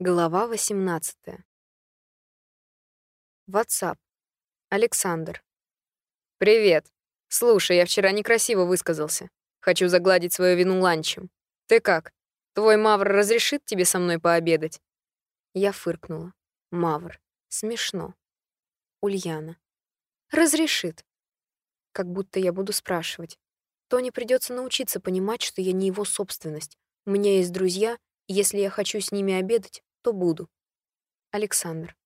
Глава 18. WhatsApp. Александр. «Привет. Слушай, я вчера некрасиво высказался. Хочу загладить свою вину ланчем. Ты как? Твой Мавр разрешит тебе со мной пообедать?» Я фыркнула. Мавр. Смешно. Ульяна. Разрешит. Как будто я буду спрашивать. Тони придется научиться понимать, что я не его собственность. У меня есть друзья, и если я хочу с ними обедать, то буду. Александр.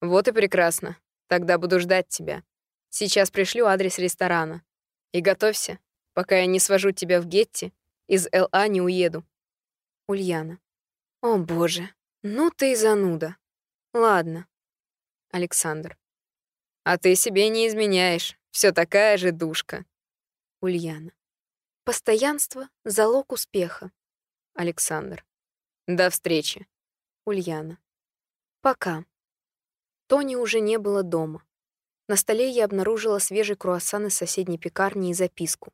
Вот и прекрасно. Тогда буду ждать тебя. Сейчас пришлю адрес ресторана. И готовься, пока я не свожу тебя в Гетти, из ЛА не уеду. Ульяна. О, боже, ну ты и зануда. Ладно. Александр. А ты себе не изменяешь. Все такая же душка. Ульяна. Постоянство — залог успеха. Александр. До встречи. Ульяна. Пока. Тони уже не было дома. На столе я обнаружила свежий круассан из соседней пекарни и записку.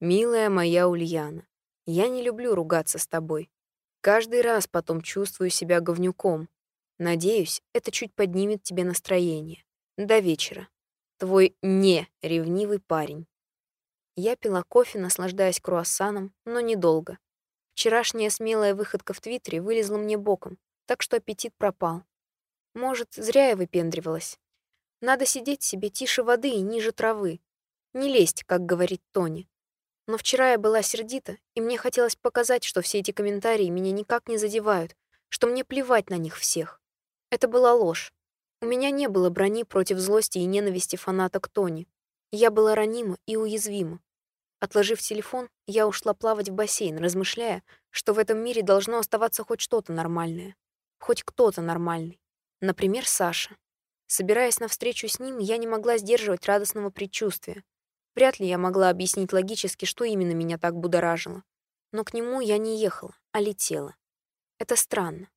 «Милая моя Ульяна, я не люблю ругаться с тобой. Каждый раз потом чувствую себя говнюком. Надеюсь, это чуть поднимет тебе настроение. До вечера. Твой не-ревнивый парень». Я пила кофе, наслаждаясь круассаном, но недолго. Вчерашняя смелая выходка в Твиттере вылезла мне боком, так что аппетит пропал. Может, зря я выпендривалась. Надо сидеть себе тише воды и ниже травы. Не лезть, как говорит Тони. Но вчера я была сердита, и мне хотелось показать, что все эти комментарии меня никак не задевают, что мне плевать на них всех. Это была ложь. У меня не было брони против злости и ненависти фаната к Тони. Я была ранима и уязвима. Отложив телефон, я ушла плавать в бассейн, размышляя, что в этом мире должно оставаться хоть что-то нормальное. Хоть кто-то нормальный. Например, Саша. Собираясь на встречу с ним, я не могла сдерживать радостного предчувствия. Вряд ли я могла объяснить логически, что именно меня так будоражило. Но к нему я не ехала, а летела. Это странно.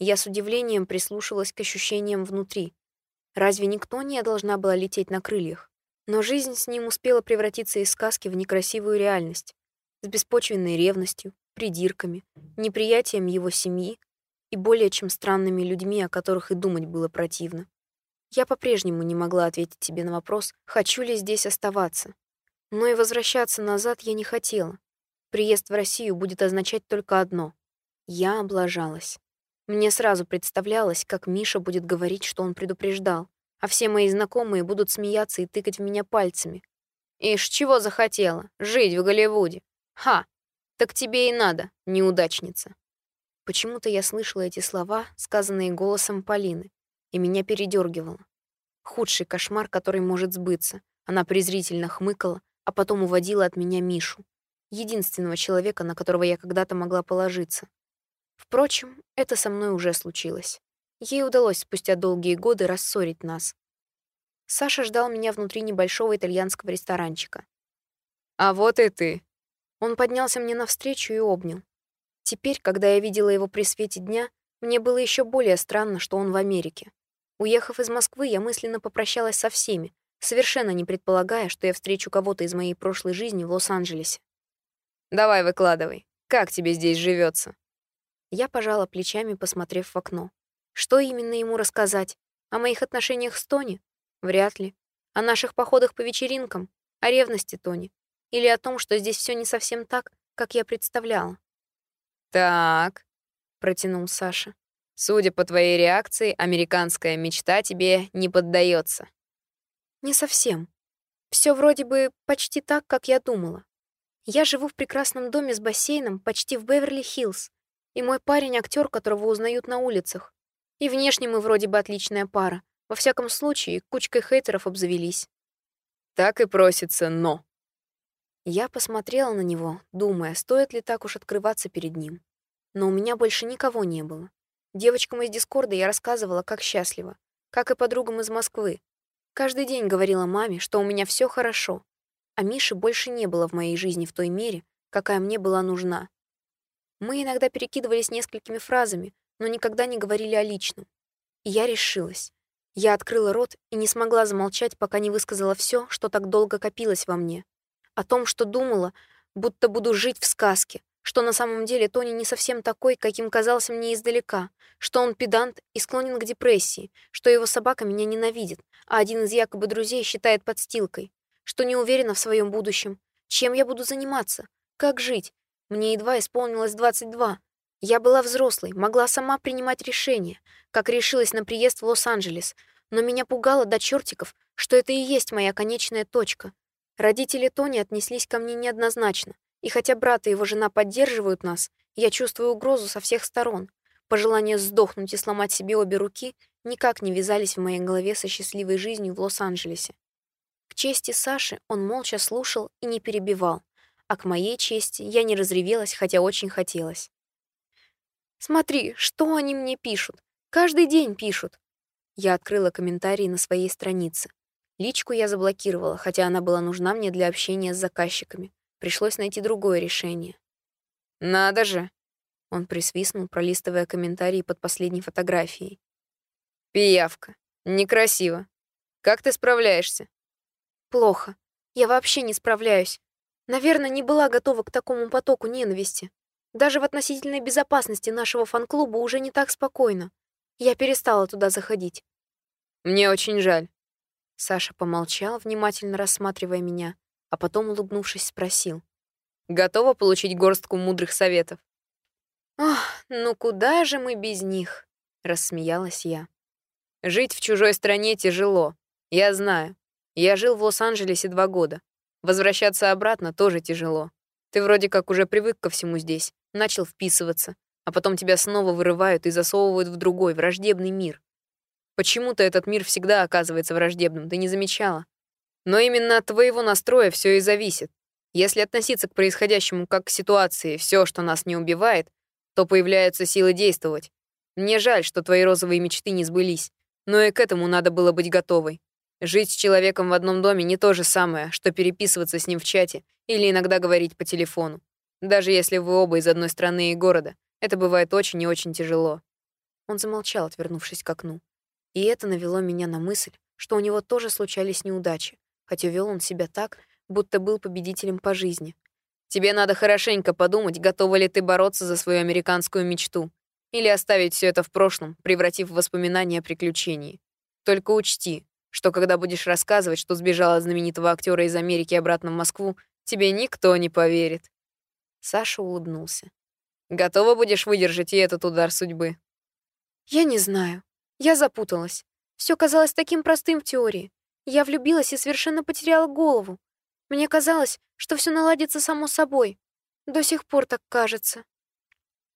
Я с удивлением прислушалась к ощущениям внутри. Разве никто не должна была лететь на крыльях? Но жизнь с ним успела превратиться из сказки в некрасивую реальность. С беспочвенной ревностью, придирками, неприятием его семьи, и более чем странными людьми, о которых и думать было противно. Я по-прежнему не могла ответить тебе на вопрос, хочу ли здесь оставаться. Но и возвращаться назад я не хотела. Приезд в Россию будет означать только одно. Я облажалась. Мне сразу представлялось, как Миша будет говорить, что он предупреждал, а все мои знакомые будут смеяться и тыкать в меня пальцами. Ишь, чего захотела? Жить в Голливуде. Ха! Так тебе и надо, неудачница. Почему-то я слышала эти слова, сказанные голосом Полины, и меня передергивало. Худший кошмар, который может сбыться. Она презрительно хмыкала, а потом уводила от меня Мишу, единственного человека, на которого я когда-то могла положиться. Впрочем, это со мной уже случилось. Ей удалось спустя долгие годы рассорить нас. Саша ждал меня внутри небольшого итальянского ресторанчика. «А вот и ты». Он поднялся мне навстречу и обнял. Теперь, когда я видела его при свете дня, мне было еще более странно, что он в Америке. Уехав из Москвы, я мысленно попрощалась со всеми, совершенно не предполагая, что я встречу кого-то из моей прошлой жизни в Лос-Анджелесе. «Давай, выкладывай. Как тебе здесь живется? Я пожала плечами, посмотрев в окно. Что именно ему рассказать? О моих отношениях с Тони? Вряд ли. О наших походах по вечеринкам? О ревности Тони? Или о том, что здесь все не совсем так, как я представляла? «Так», — протянул Саша. «Судя по твоей реакции, американская мечта тебе не поддается. «Не совсем. Все вроде бы почти так, как я думала. Я живу в прекрасном доме с бассейном почти в Беверли-Хиллз, и мой парень — актер, которого узнают на улицах. И внешне мы вроде бы отличная пара. Во всяком случае, кучкой хейтеров обзавелись. Так и просится «но». Я посмотрела на него, думая, стоит ли так уж открываться перед ним. Но у меня больше никого не было. Девочкам из Дискорда я рассказывала, как счастлива, как и подругам из Москвы. Каждый день говорила маме, что у меня все хорошо, а Миши больше не было в моей жизни в той мере, какая мне была нужна. Мы иногда перекидывались несколькими фразами, но никогда не говорили о личном. И я решилась. Я открыла рот и не смогла замолчать, пока не высказала все, что так долго копилось во мне о том, что думала, будто буду жить в сказке, что на самом деле Тони не совсем такой, каким казался мне издалека, что он педант и склонен к депрессии, что его собака меня ненавидит, а один из якобы друзей считает подстилкой, что не уверена в своем будущем, чем я буду заниматься, как жить. Мне едва исполнилось 22. Я была взрослой, могла сама принимать решения, как решилась на приезд в Лос-Анджелес, но меня пугало до чертиков, что это и есть моя конечная точка. Родители Тони отнеслись ко мне неоднозначно, и хотя брат и его жена поддерживают нас, я чувствую угрозу со всех сторон. Пожелание сдохнуть и сломать себе обе руки никак не вязались в моей голове со счастливой жизнью в Лос-Анджелесе. К чести Саши он молча слушал и не перебивал, а к моей чести я не разревелась, хотя очень хотелось. «Смотри, что они мне пишут. Каждый день пишут». Я открыла комментарии на своей странице. Личку я заблокировала, хотя она была нужна мне для общения с заказчиками. Пришлось найти другое решение. «Надо же!» Он присвистнул, пролистывая комментарии под последней фотографией. «Пиявка. Некрасиво. Как ты справляешься?» «Плохо. Я вообще не справляюсь. Наверное, не была готова к такому потоку ненависти. Даже в относительной безопасности нашего фан-клуба уже не так спокойно. Я перестала туда заходить. Мне очень жаль. Саша помолчал, внимательно рассматривая меня, а потом, улыбнувшись, спросил. Готова получить горстку мудрых советов? «Ох, ну куда же мы без них?» — рассмеялась я. «Жить в чужой стране тяжело. Я знаю. Я жил в Лос-Анджелесе два года. Возвращаться обратно тоже тяжело. Ты вроде как уже привык ко всему здесь, начал вписываться, а потом тебя снова вырывают и засовывают в другой, враждебный мир. Почему-то этот мир всегда оказывается враждебным, ты не замечала? Но именно от твоего настроя все и зависит. Если относиться к происходящему как к ситуации, все, что нас не убивает, то появляются силы действовать. Мне жаль, что твои розовые мечты не сбылись, но и к этому надо было быть готовой. Жить с человеком в одном доме не то же самое, что переписываться с ним в чате или иногда говорить по телефону. Даже если вы оба из одной страны и города, это бывает очень и очень тяжело. Он замолчал, отвернувшись к окну. И это навело меня на мысль, что у него тоже случались неудачи, хотя вел он себя так, будто был победителем по жизни. Тебе надо хорошенько подумать, готова ли ты бороться за свою американскую мечту или оставить все это в прошлом, превратив в воспоминания о приключении. Только учти, что когда будешь рассказывать, что сбежала знаменитого актера из Америки обратно в Москву, тебе никто не поверит. Саша улыбнулся. Готова будешь выдержать и этот удар судьбы? Я не знаю. Я запуталась. Все казалось таким простым в теории. Я влюбилась и совершенно потеряла голову. Мне казалось, что все наладится само собой. До сих пор так кажется.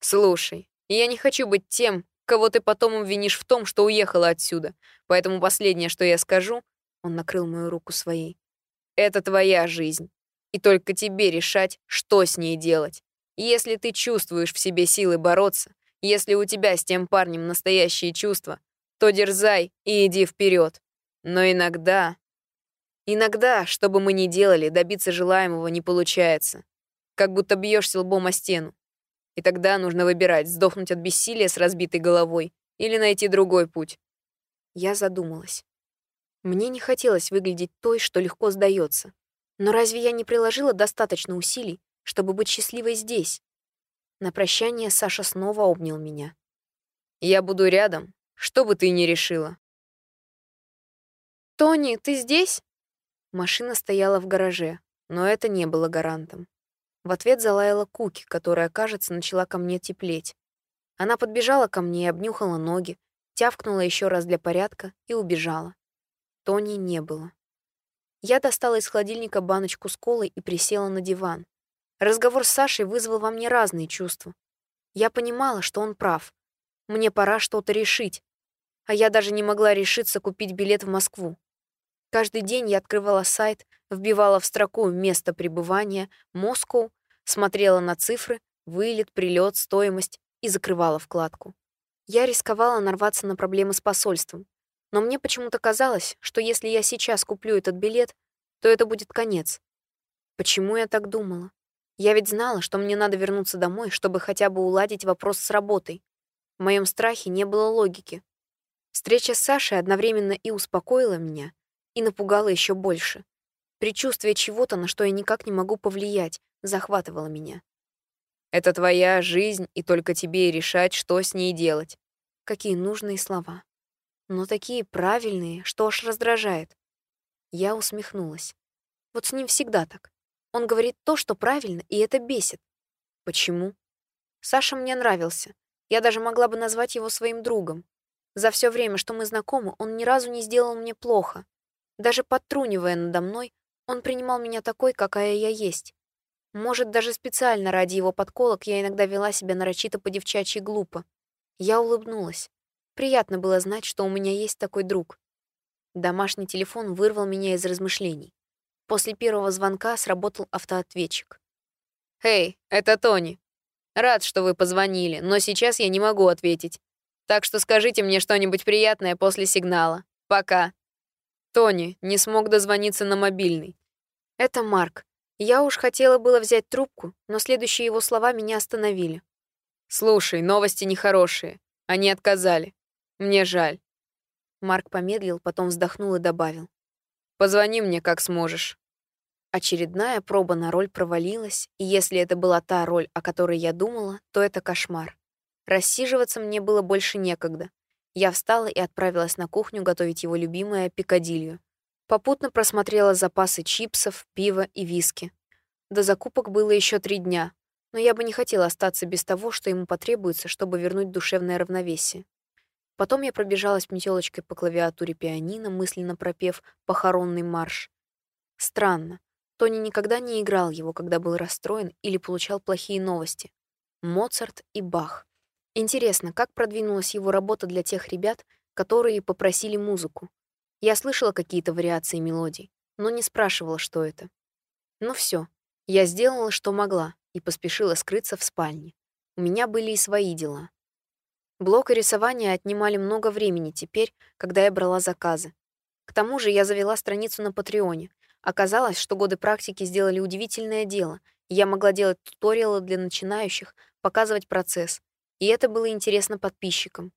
Слушай, я не хочу быть тем, кого ты потом обвинишь в том, что уехала отсюда. Поэтому последнее, что я скажу, он накрыл мою руку своей. Это твоя жизнь. И только тебе решать, что с ней делать. Если ты чувствуешь в себе силы бороться, если у тебя с тем парнем настоящие чувства, то дерзай и иди вперед. Но иногда... Иногда, что бы мы ни делали, добиться желаемого не получается. Как будто бьешься лбом о стену. И тогда нужно выбирать, сдохнуть от бессилия с разбитой головой или найти другой путь. Я задумалась. Мне не хотелось выглядеть той, что легко сдается. Но разве я не приложила достаточно усилий, чтобы быть счастливой здесь? На прощание Саша снова обнял меня. «Я буду рядом, что бы ты ни решила». «Тони, ты здесь?» Машина стояла в гараже, но это не было гарантом. В ответ залаяла Куки, которая, кажется, начала ко мне теплеть. Она подбежала ко мне и обнюхала ноги, тявкнула еще раз для порядка и убежала. Тони не было. Я достала из холодильника баночку с колой и присела на диван. Разговор с Сашей вызвал во мне разные чувства. Я понимала, что он прав. Мне пора что-то решить. А я даже не могла решиться купить билет в Москву. Каждый день я открывала сайт, вбивала в строку место пребывания, Москву, смотрела на цифры, вылет, прилет, стоимость и закрывала вкладку. Я рисковала нарваться на проблемы с посольством, но мне почему-то казалось, что если я сейчас куплю этот билет, то это будет конец. Почему я так думала? Я ведь знала, что мне надо вернуться домой, чтобы хотя бы уладить вопрос с работой. В моем страхе не было логики. Встреча с Сашей одновременно и успокоила меня, и напугала еще больше. Предчувствие чего-то, на что я никак не могу повлиять, захватывало меня. Это твоя жизнь, и только тебе решать, что с ней делать. Какие нужные слова. Но такие правильные, что аж раздражает. Я усмехнулась. Вот с ним всегда так. Он говорит то, что правильно, и это бесит. Почему? Саша мне нравился. Я даже могла бы назвать его своим другом. За все время, что мы знакомы, он ни разу не сделал мне плохо. Даже подтрунивая надо мной, он принимал меня такой, какая я есть. Может, даже специально ради его подколок я иногда вела себя нарочито по-девчачьи глупо. Я улыбнулась. Приятно было знать, что у меня есть такой друг. Домашний телефон вырвал меня из размышлений. После первого звонка сработал автоответчик. «Эй, это Тони. Рад, что вы позвонили, но сейчас я не могу ответить. Так что скажите мне что-нибудь приятное после сигнала. Пока». Тони не смог дозвониться на мобильный. «Это Марк. Я уж хотела было взять трубку, но следующие его слова меня остановили. «Слушай, новости нехорошие. Они отказали. Мне жаль». Марк помедлил, потом вздохнул и добавил. «Позвони мне, как сможешь». Очередная проба на роль провалилась, и если это была та роль, о которой я думала, то это кошмар. Рассиживаться мне было больше некогда. Я встала и отправилась на кухню готовить его любимое пикадилью. Попутно просмотрела запасы чипсов, пива и виски. До закупок было еще три дня, но я бы не хотела остаться без того, что ему потребуется, чтобы вернуть душевное равновесие. Потом я пробежалась метелочкой по клавиатуре пианино, мысленно пропев похоронный марш. Странно. Тони никогда не играл его, когда был расстроен или получал плохие новости. Моцарт и Бах. Интересно, как продвинулась его работа для тех ребят, которые попросили музыку. Я слышала какие-то вариации мелодий, но не спрашивала, что это. Ну все, я сделала, что могла, и поспешила скрыться в спальне. У меня были и свои дела. Блок и рисование отнимали много времени теперь, когда я брала заказы. К тому же я завела страницу на Патреоне. Оказалось, что годы практики сделали удивительное дело. Я могла делать туториалы для начинающих, показывать процесс. И это было интересно подписчикам.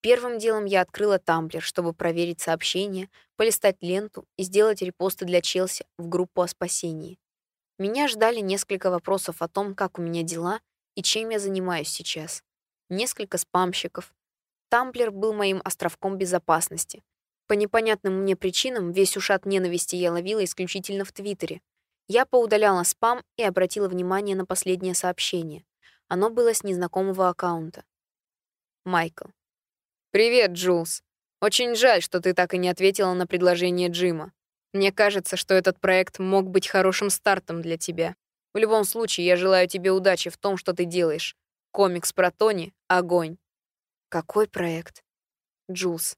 Первым делом я открыла Тамблер, чтобы проверить сообщения, полистать ленту и сделать репосты для Челси в группу о спасении. Меня ждали несколько вопросов о том, как у меня дела и чем я занимаюсь сейчас. Несколько спамщиков. Тамблер был моим островком безопасности. По непонятным мне причинам весь ушат ненависти я ловила исключительно в Твиттере. Я поудаляла спам и обратила внимание на последнее сообщение. Оно было с незнакомого аккаунта. Майкл. «Привет, Джулс. Очень жаль, что ты так и не ответила на предложение Джима. Мне кажется, что этот проект мог быть хорошим стартом для тебя. В любом случае, я желаю тебе удачи в том, что ты делаешь. Комикс про Тони — огонь». «Какой проект?» Джулс.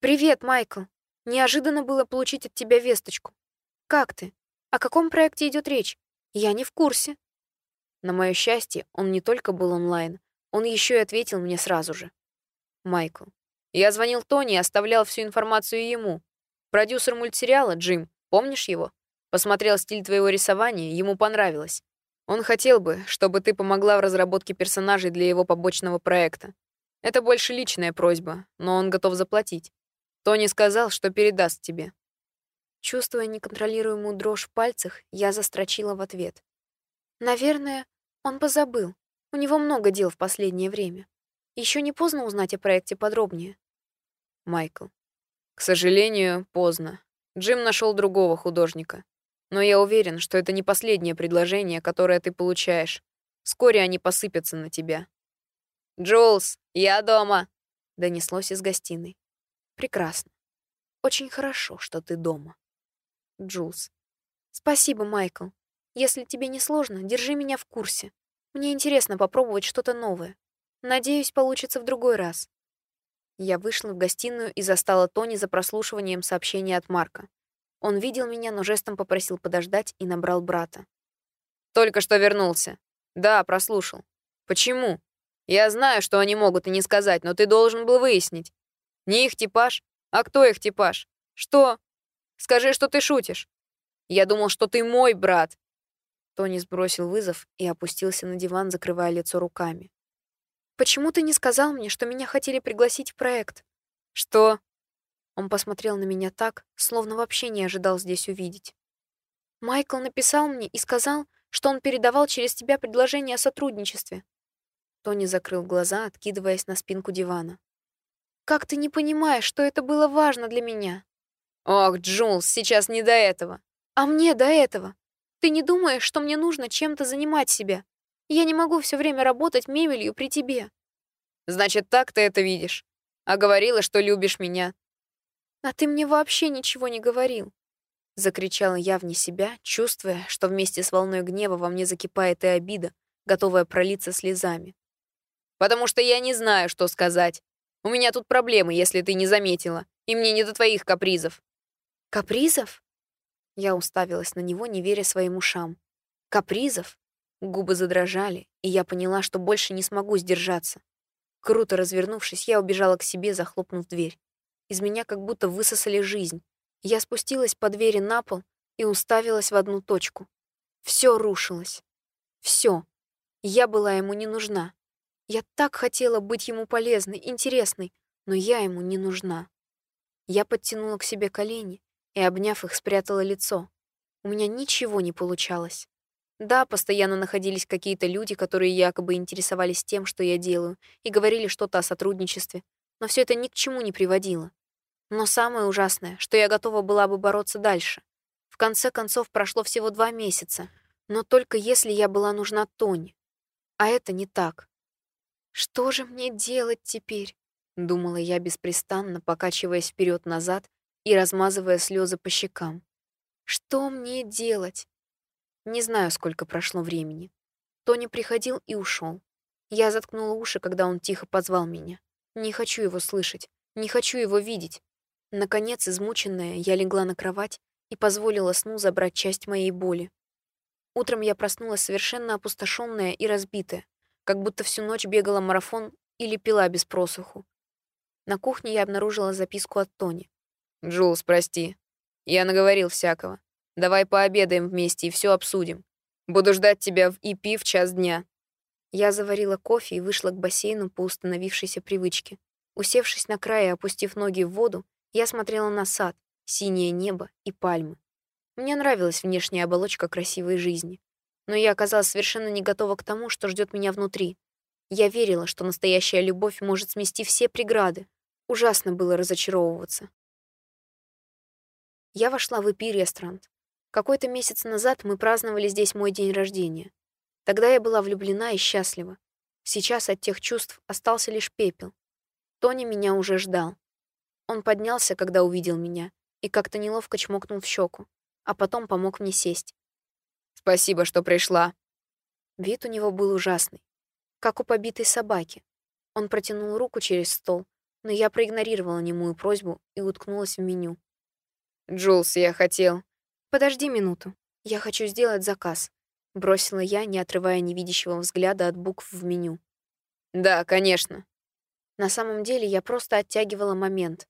«Привет, Майкл. Неожиданно было получить от тебя весточку. Как ты? О каком проекте идет речь? Я не в курсе». На мое счастье, он не только был онлайн, он еще и ответил мне сразу же. Майкл. Я звонил Тони и оставлял всю информацию ему. Продюсер мультсериала, Джим, помнишь его? Посмотрел стиль твоего рисования, ему понравилось. Он хотел бы, чтобы ты помогла в разработке персонажей для его побочного проекта. Это больше личная просьба, но он готов заплатить. Тони сказал, что передаст тебе. Чувствуя неконтролируемую дрожь в пальцах, я застрочила в ответ. Наверное, он позабыл. У него много дел в последнее время. Еще не поздно узнать о проекте подробнее. Майкл. К сожалению, поздно. Джим нашел другого художника. Но я уверен, что это не последнее предложение, которое ты получаешь. Вскоре они посыпятся на тебя. «Джулс, я дома!» — донеслось из гостиной. «Прекрасно. Очень хорошо, что ты дома». Джулс. «Спасибо, Майкл. Если тебе не сложно, держи меня в курсе. Мне интересно попробовать что-то новое. Надеюсь, получится в другой раз. Я вышла в гостиную и застала Тони за прослушиванием сообщения от Марка. Он видел меня, но жестом попросил подождать и набрал брата. «Только что вернулся. Да, прослушал. Почему? Я знаю, что они могут и не сказать, но ты должен был выяснить. Не их типаж? А кто их типаж? Что? Скажи, что ты шутишь. Я думал, что ты мой брат». Тони сбросил вызов и опустился на диван, закрывая лицо руками. Почему ты не сказал мне, что меня хотели пригласить в проект? Что? Он посмотрел на меня так, словно вообще не ожидал здесь увидеть. Майкл написал мне и сказал, что он передавал через тебя предложение о сотрудничестве. Тони закрыл глаза, откидываясь на спинку дивана. Как ты не понимаешь, что это было важно для меня? Ох, Джулс, сейчас не до этого. А мне до этого. Ты не думаешь, что мне нужно чем-то занимать себя? Я не могу все время работать мебелью при тебе. Значит, так ты это видишь. А говорила, что любишь меня. А ты мне вообще ничего не говорил. Закричала я вне себя, чувствуя, что вместе с волной гнева во мне закипает и обида, готовая пролиться слезами. «Потому что я не знаю, что сказать. У меня тут проблемы, если ты не заметила, и мне не до твоих капризов». «Капризов?» Я уставилась на него, не веря своим ушам. «Капризов?» Губы задрожали, и я поняла, что больше не смогу сдержаться. Круто развернувшись, я убежала к себе, захлопнув дверь. Из меня как будто высосали жизнь. Я спустилась по двери на пол и уставилась в одну точку. Все рушилось. Все. Я была ему не нужна. Я так хотела быть ему полезной, интересной, но я ему не нужна. Я подтянула к себе колени и, обняв их, спрятала лицо. У меня ничего не получалось. Да, постоянно находились какие-то люди, которые якобы интересовались тем, что я делаю, и говорили что-то о сотрудничестве, но все это ни к чему не приводило. Но самое ужасное, что я готова была бы бороться дальше. В конце концов, прошло всего два месяца, но только если я была нужна Тони. А это не так. «Что же мне делать теперь?» — думала я беспрестанно, покачиваясь вперед назад и размазывая слезы по щекам. «Что мне делать?» Не знаю, сколько прошло времени. Тони приходил и ушел. Я заткнула уши, когда он тихо позвал меня. Не хочу его слышать, не хочу его видеть. Наконец, измученная, я легла на кровать и позволила сну забрать часть моей боли. Утром я проснулась совершенно опустошенная и разбитая, как будто всю ночь бегала марафон или пила без просуху. На кухне я обнаружила записку от Тони. «Джулс, прости. Я наговорил всякого. Давай пообедаем вместе и все обсудим. Буду ждать тебя в ИП в час дня». Я заварила кофе и вышла к бассейну по установившейся привычке. Усевшись на край и опустив ноги в воду, я смотрела на сад, синее небо и пальмы. Мне нравилась внешняя оболочка красивой жизни. Но я оказалась совершенно не готова к тому, что ждет меня внутри. Я верила, что настоящая любовь может смести все преграды. Ужасно было разочаровываться. Я вошла в Эпи-ресторан. Какой-то месяц назад мы праздновали здесь мой день рождения. Тогда я была влюблена и счастлива. Сейчас от тех чувств остался лишь пепел. Тони меня уже ждал. Он поднялся, когда увидел меня, и как-то неловко чмокнул в щеку, а потом помог мне сесть. «Спасибо, что пришла». Вид у него был ужасный, как у побитой собаки. Он протянул руку через стол, но я проигнорировала немую просьбу и уткнулась в меню. «Джулс, я хотел...» «Подожди минуту. Я хочу сделать заказ», — бросила я, не отрывая невидящего взгляда от букв в меню. «Да, конечно». На самом деле я просто оттягивала момент,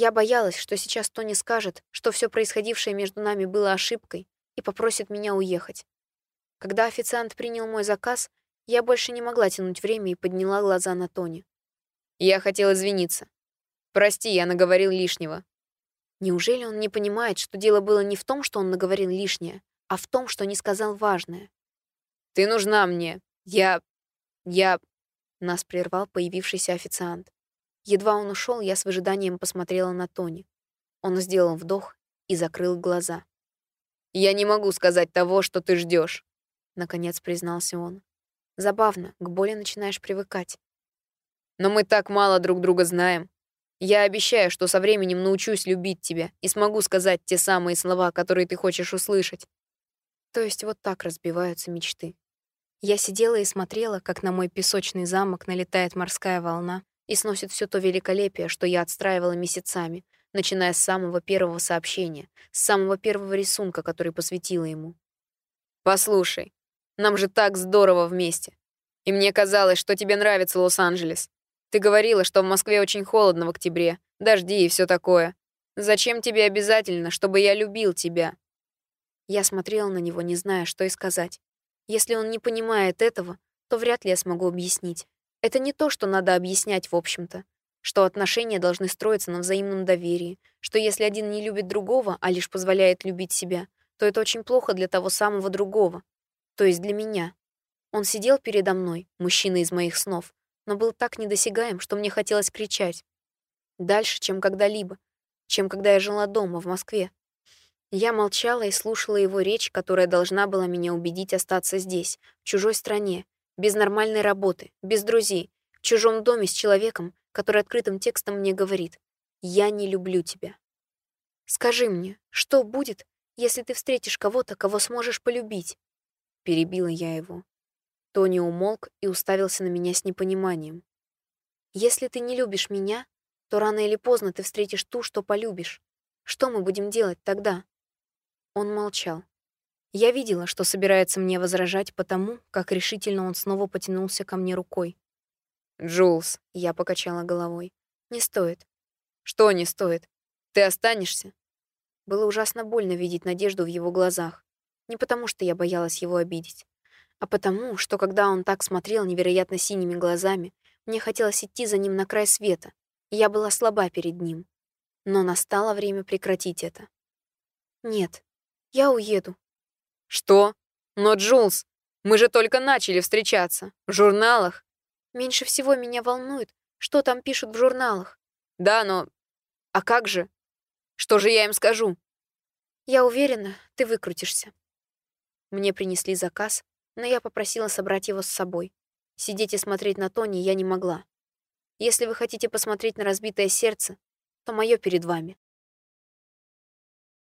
я боялась, что сейчас Тони скажет, что все происходившее между нами было ошибкой и попросит меня уехать. Когда официант принял мой заказ, я больше не могла тянуть время и подняла глаза на Тони. «Я хотел извиниться. Прости, я наговорил лишнего». Неужели он не понимает, что дело было не в том, что он наговорил лишнее, а в том, что не сказал важное? «Ты нужна мне. Я... я...» Нас прервал появившийся официант. Едва он ушел, я с выжиданием посмотрела на Тони. Он сделал вдох и закрыл глаза. «Я не могу сказать того, что ты ждешь, наконец признался он. «Забавно, к боли начинаешь привыкать». «Но мы так мало друг друга знаем. Я обещаю, что со временем научусь любить тебя и смогу сказать те самые слова, которые ты хочешь услышать». То есть вот так разбиваются мечты. Я сидела и смотрела, как на мой песочный замок налетает морская волна, и сносит все то великолепие, что я отстраивала месяцами, начиная с самого первого сообщения, с самого первого рисунка, который посвятила ему. «Послушай, нам же так здорово вместе. И мне казалось, что тебе нравится Лос-Анджелес. Ты говорила, что в Москве очень холодно в октябре, дожди и все такое. Зачем тебе обязательно, чтобы я любил тебя?» Я смотрела на него, не зная, что и сказать. Если он не понимает этого, то вряд ли я смогу объяснить. Это не то, что надо объяснять, в общем-то. Что отношения должны строиться на взаимном доверии, что если один не любит другого, а лишь позволяет любить себя, то это очень плохо для того самого другого. То есть для меня. Он сидел передо мной, мужчина из моих снов, но был так недосягаем, что мне хотелось кричать. Дальше, чем когда-либо, чем когда я жила дома, в Москве. Я молчала и слушала его речь, которая должна была меня убедить остаться здесь, в чужой стране, без нормальной работы, без друзей, в чужом доме с человеком, который открытым текстом мне говорит «Я не люблю тебя». «Скажи мне, что будет, если ты встретишь кого-то, кого сможешь полюбить?» Перебила я его. Тони умолк и уставился на меня с непониманием. «Если ты не любишь меня, то рано или поздно ты встретишь ту, что полюбишь. Что мы будем делать тогда?» Он молчал. Я видела, что собирается мне возражать потому, как решительно он снова потянулся ко мне рукой. «Джулс», — я покачала головой, — «не стоит». «Что не стоит? Ты останешься?» Было ужасно больно видеть надежду в его глазах. Не потому, что я боялась его обидеть, а потому, что когда он так смотрел невероятно синими глазами, мне хотелось идти за ним на край света, и я была слаба перед ним. Но настало время прекратить это. «Нет, я уеду». «Что? Но, Джулс, мы же только начали встречаться. В журналах». «Меньше всего меня волнует, что там пишут в журналах». «Да, но... А как же? Что же я им скажу?» «Я уверена, ты выкрутишься». Мне принесли заказ, но я попросила собрать его с собой. Сидеть и смотреть на Тони я не могла. Если вы хотите посмотреть на разбитое сердце, то мое перед вами.